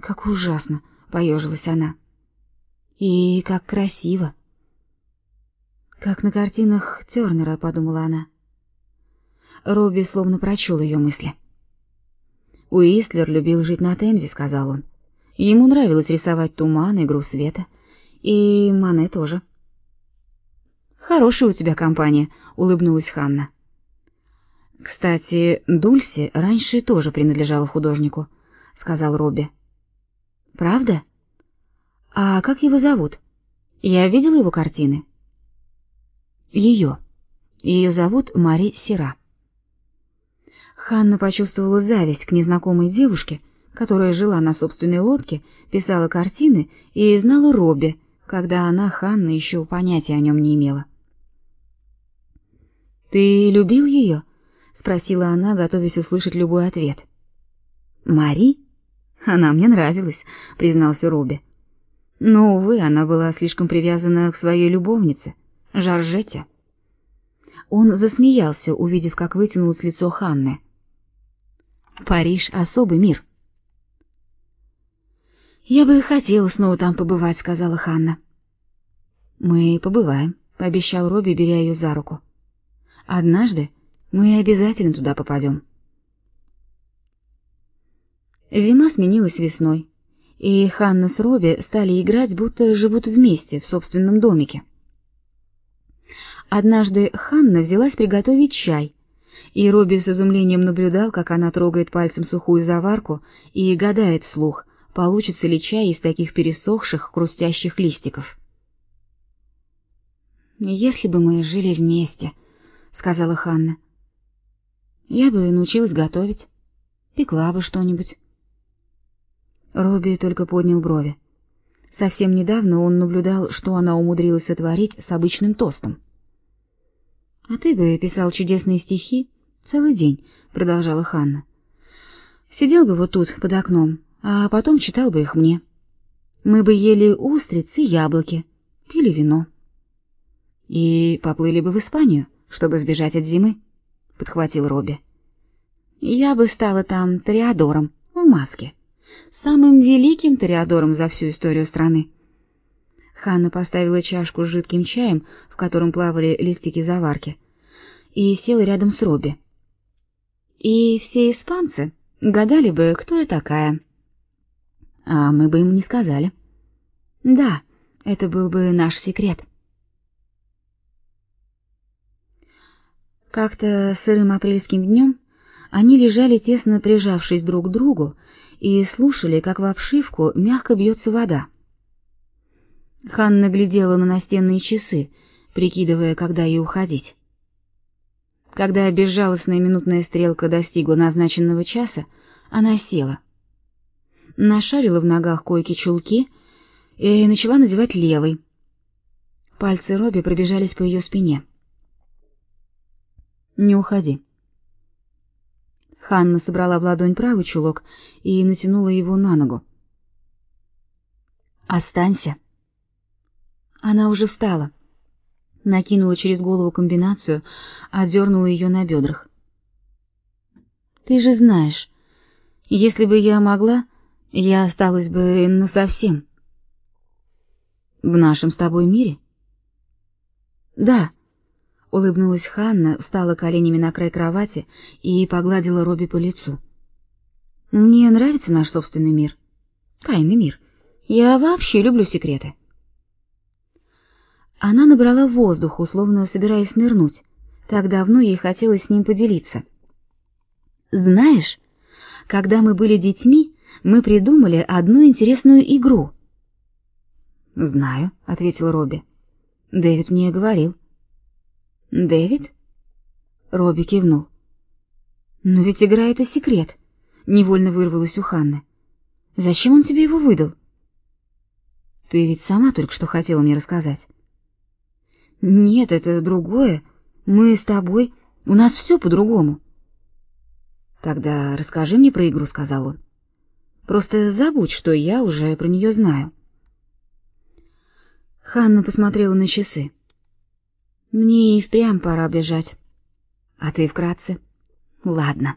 Как ужасно, поежилась она. И как красиво. Как на картинах Тернера, подумала она. Робби словно прочел ее мысли. Уистлер любил жить на Темзе, сказал он. Ему нравилось рисовать туман, игру света, и Мане тоже. Хорошая у тебя компания, улыбнулась Ханна. Кстати, Дульси раньше тоже принадлежала художнику, сказал Робби. Правда? А как его зовут? Я видела его картины. Ее. Ее зовут Мари Сера. Ханна почувствовала зависть к незнакомой девушке, которая жила на собственной лодке, писала картины и знала Робби, когда она, Ханна, еще понятия о нем не имела. «Ты любил ее?» — спросила она, готовясь услышать любой ответ. «Мари? Она мне нравилась», — признался Робби. Но, увы, она была слишком привязана к своей любовнице, Жоржете. Он засмеялся, увидев, как вытянулось лицо Ханны. «Париж — особый мир». «Я бы хотела снова там побывать», — сказала Ханна. «Мы побываем», — пообещал Робби, беря ее за руку. «Однажды мы обязательно туда попадем». Зима сменилась весной и Ханна с Робби стали играть, будто живут вместе в собственном домике. Однажды Ханна взялась приготовить чай, и Робби с изумлением наблюдал, как она трогает пальцем сухую заварку и гадает вслух, получится ли чай из таких пересохших, хрустящих листиков. «Если бы мы жили вместе», — сказала Ханна, — «я бы научилась готовить, пекла бы что-нибудь». Робби только поднял брови. Совсем недавно он наблюдал, что она умудрилась сотворить с обычным тостом. А ты бы писал чудесные стихи целый день, продолжала Ханна. Сидел бы вот тут под окном, а потом читал бы их мне. Мы бы ели устрицы и яблоки, пили вино. И поплыли бы в Испанию, чтобы сбежать от зимы, подхватил Робби. Я бы стала там тореадором в маске самым великим тореадором за всю историю страны. Ханна поставила чашку с жидким чаем, в котором плавали листики заварки, и села рядом с Робби. И все испанцы гадали бы, кто я такая. А мы бы им не сказали. Да, это был бы наш секрет. Как-то сырым апрельским днем они лежали тесно прижавшись друг к другу и слушали, как в обшивку мягко бьется вода. Ханна глядела на настенные часы, прикидывая, когда ей уходить. Когда безжалостная минутная стрелка достигла назначенного часа, она села. Нашарила в ногах койки-чулки и начала надевать левый. Пальцы Робби пробежались по ее спине. «Не уходи», Ханна собрала в ладонь правый чулок и натянула его на ногу. Останься. Она уже встала. Накинула через голову комбинацию, одернула ее на бедрах. Ты же знаешь, если бы я могла, я осталась бы насовсем. В нашем с тобой мире? Да. Улыбнулась Ханна, встала коленями на край кровати и погладила Робби по лицу. Мне нравится наш собственный мир. Тайный мир. Я вообще люблю секреты. Она набрала воздух, условно собираясь нырнуть. Так давно ей хотелось с ним поделиться. Знаешь, когда мы были детьми, мы придумали одну интересную игру. Знаю, ответил Робби. Дэвид мне говорил. Дэвид? Робби кивнул. Но ведь игра это секрет, невольно вырвалось у Ханны. Зачем он тебе его выдал? Ты ведь сама только что хотела мне рассказать. Нет, это другое. Мы с тобой, у нас все по-другому. Тогда расскажи мне про игру, сказал он. Просто забудь, что я уже про нее знаю. Ханна посмотрела на часы. Мне и впрямь пора бежать. А ты вкратце? Ладно.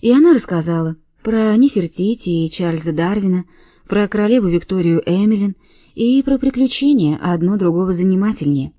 И она рассказала, Про Нефертити и Чарльза Дарвина, про королеву Викторию Эмилин и про приключения одно другого занимательнее.